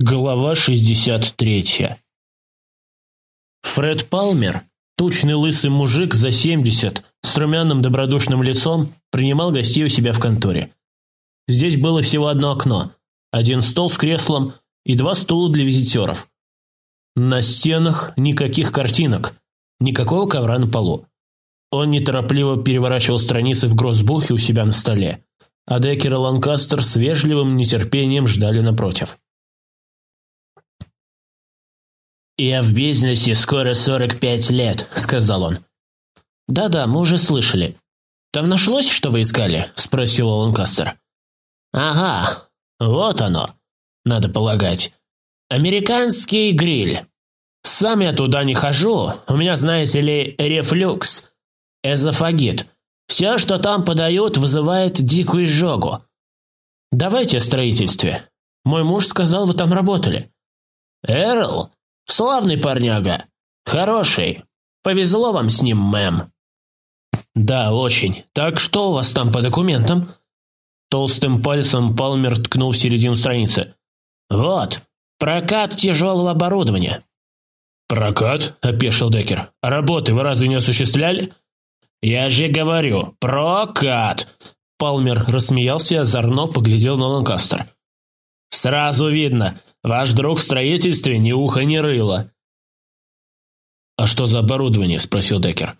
Глава 63 Фред Палмер, тучный лысый мужик за 70, с румяным добродушным лицом, принимал гостей у себя в конторе. Здесь было всего одно окно, один стол с креслом и два стула для визитеров. На стенах никаких картинок, никакого ковра на полу. Он неторопливо переворачивал страницы в гроссбухе у себя на столе, а Деккер и Ланкастер с вежливым нетерпением ждали напротив. «Я в бизнесе скоро 45 лет», – сказал он. «Да-да, мы уже слышали. Там нашлось, что вы искали?» – спросил Ланкастер. «Ага, вот оно, надо полагать. Американский гриль. Сам я туда не хожу, у меня, знаете ли, рефлюкс, эзофагит. Все, что там подают, вызывает дикую изжогу. Давайте о строительстве. Мой муж сказал, вы там работали». «Эрл?» Славный парняга. Хороший. Повезло вам с ним, мэм». «Да, очень. Так что у вас там по документам?» Толстым пальцем Палмер ткнул в середину страницы. «Вот, прокат тяжелого оборудования». «Прокат?» – опешил Деккер. «А работы вы разве не осуществляли?» «Я же говорю, прокат!» Палмер рассмеялся и озорно поглядел на Ланкастер. «Сразу видно, Ваш друг в строительстве ни уха, ни рыла». «А что за оборудование?» – спросил Деккер.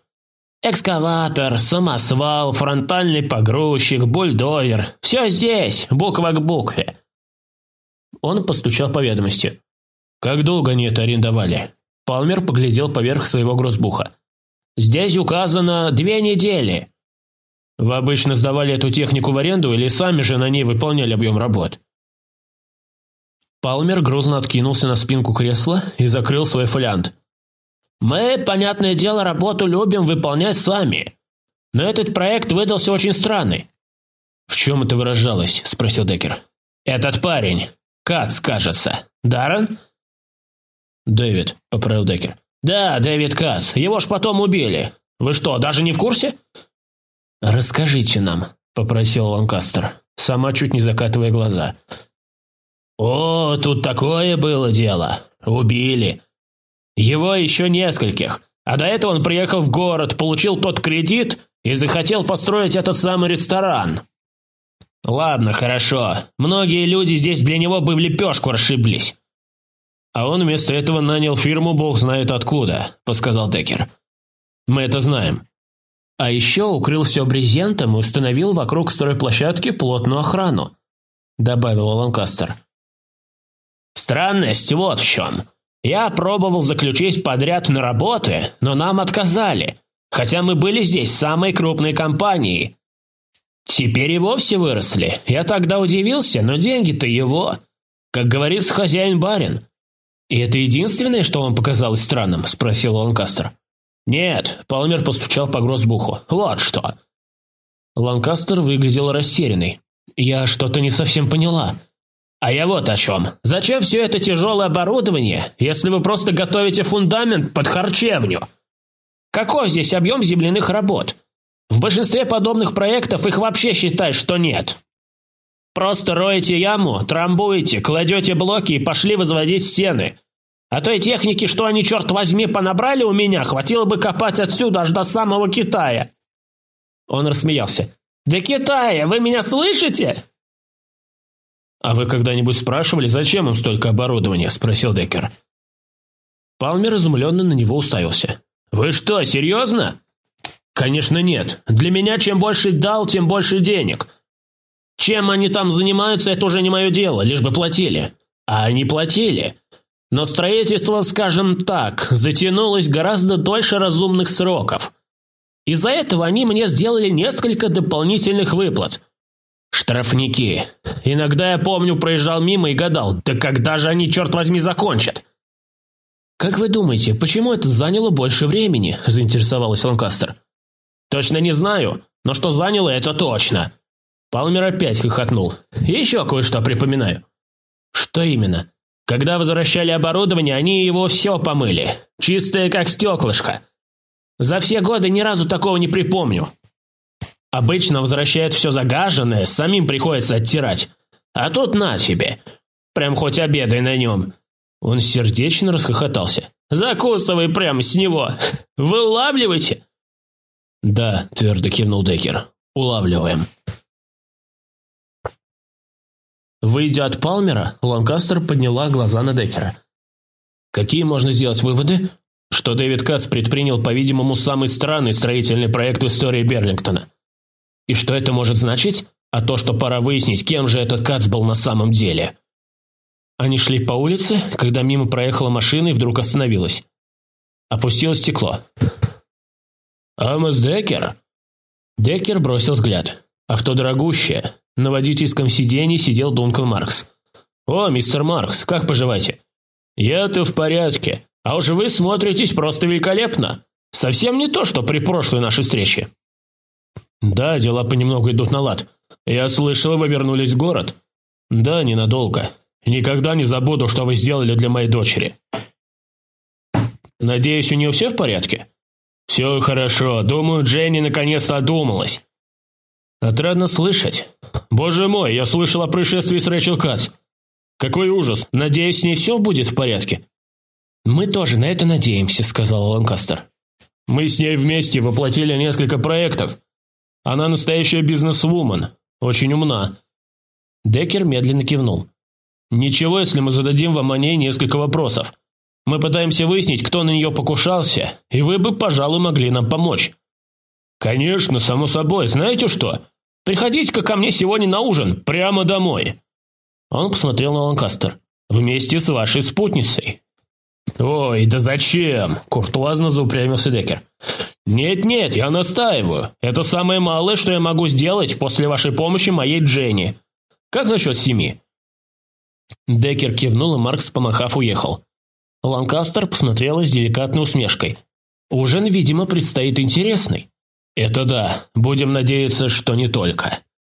«Экскаватор, самосвал, фронтальный погрузчик, бульдозер. Все здесь, буква к букве». Он постучал по ведомости. «Как долго они это арендовали?» Палмер поглядел поверх своего грозбуха. «Здесь указано две недели». «Вы обычно сдавали эту технику в аренду или сами же на ней выполняли объем работ?» Палмер грузно откинулся на спинку кресла и закрыл свой фолиант. «Мы, понятное дело, работу любим выполнять сами. Но этот проект выдался очень странный». «В чем это выражалось?» – спросил Деккер. «Этот парень. Кац, кажется. Даррен?» «Дэвид», – поправил Деккер. «Да, Дэвид Кац. Его ж потом убили. Вы что, даже не в курсе?» «Расскажите нам», – попросил Ланкастер, сама чуть не закатывая глаза. «Расскажите «О, тут такое было дело. Убили. Его еще нескольких. А до этого он приехал в город, получил тот кредит и захотел построить этот самый ресторан. Ладно, хорошо. Многие люди здесь для него бы в лепешку расшиблись. А он вместо этого нанял фирму бог знает откуда, подсказал Деккер. Мы это знаем. А еще укрыл все брезентом и установил вокруг стройплощадки плотную охрану, добавил Ланкастер. Странность вот в чем. Я пробовал заключить подряд на работы, но нам отказали, хотя мы были здесь самой крупной компанией. Теперь и вовсе выросли. Я тогда удивился, но деньги-то его. Как говорится хозяин-барин. «И это единственное, что вам показалось странным?» – спросил Ланкастер. «Нет», – Палмер постучал по грозбуху. «Вот что». Ланкастер выглядел растерянный. «Я что-то не совсем поняла. А я вот о чем. Зачем все это тяжелое оборудование, если вы просто готовите фундамент под харчевню? Какой здесь объем земляных работ? В большинстве подобных проектов их вообще считай, что нет. Просто роете яму, трамбуете, кладете блоки и пошли возводить стены. А той техники, что они, черт возьми, понабрали у меня, хватило бы копать отсюда аж до самого Китая. Он рассмеялся. «До Китая! Вы меня слышите?» «А вы когда-нибудь спрашивали, зачем им столько оборудования?» – спросил Деккер. Палмер изумленно на него уставился. «Вы что, серьезно?» «Конечно нет. Для меня чем больше дал, тем больше денег. Чем они там занимаются, это уже не мое дело, лишь бы платили. А они платили. Но строительство, скажем так, затянулось гораздо дольше разумных сроков. Из-за этого они мне сделали несколько дополнительных выплат. Штрафники. Иногда я помню, проезжал мимо и гадал, да когда же они, черт возьми, закончат? «Как вы думаете, почему это заняло больше времени?» – заинтересовалась Ланкастер. «Точно не знаю, но что заняло, это точно». Палмер опять хохотнул. «Еще кое-что припоминаю». «Что именно?» «Когда возвращали оборудование, они его все помыли. Чистое, как стеклышко. За все годы ни разу такого не припомню. Обычно возвращают все загаженное, самим приходится оттирать. А тут на тебе. Прям хоть обедай на нем». Он сердечно расхохотался. «Закусывай прямо с него! Вылавливайте!» «Да», – твердо кивнул Деккер. «Улавливаем». Выйдя от Палмера, Ланкастер подняла глаза на Деккера. «Какие можно сделать выводы?» Что Дэвид Кац предпринял, по-видимому, самый странный строительный проект в истории Берлингтона. И что это может значить? А то, что пора выяснить, кем же этот Кац был на самом деле. Они шли по улице, когда мимо проехала машина и вдруг остановилась. Опустилось стекло. «Амос Деккер?» Деккер бросил взгляд. Авто дорогущее. На водительском сиденье сидел Дункан Маркс. «О, мистер Маркс, как поживаете?» «Я-то в порядке. А уж вы смотритесь просто великолепно. Совсем не то, что при прошлой нашей встрече». «Да, дела понемногу идут на лад. Я слышал, вы вернулись в город». «Да, ненадолго. Никогда не забуду, что вы сделали для моей дочери». «Надеюсь, у нее все в порядке?» «Все хорошо. Думаю, Дженни наконец-то одумалась». «Отрадно слышать. Боже мой, я слышал о происшествии с Рэчел Кац. Какой ужас. Надеюсь, с ней все будет в порядке». «Мы тоже на это надеемся», — сказал Ланкастер. «Мы с ней вместе воплотили несколько проектов. Она настоящая бизнес-вумен. Очень умна». Деккер медленно кивнул. «Ничего, если мы зададим вам о ней несколько вопросов. Мы пытаемся выяснить, кто на нее покушался, и вы бы, пожалуй, могли нам помочь». «Конечно, само собой. Знаете что? Приходите-ка ко мне сегодня на ужин, прямо домой». Он посмотрел на Ланкастер. «Вместе с вашей спутницей». «Ой, да зачем?» – куртуазно заупрямился Деккер. «Нет-нет, я настаиваю. Это самое малое, что я могу сделать после вашей помощи моей Дженни. Как насчет семи?» Деккер кивнул, и Маркс, помахав, уехал. Ланкастер посмотрела с деликатной усмешкой. «Ужин, видимо, предстоит интересный». «Это да. Будем надеяться, что не только».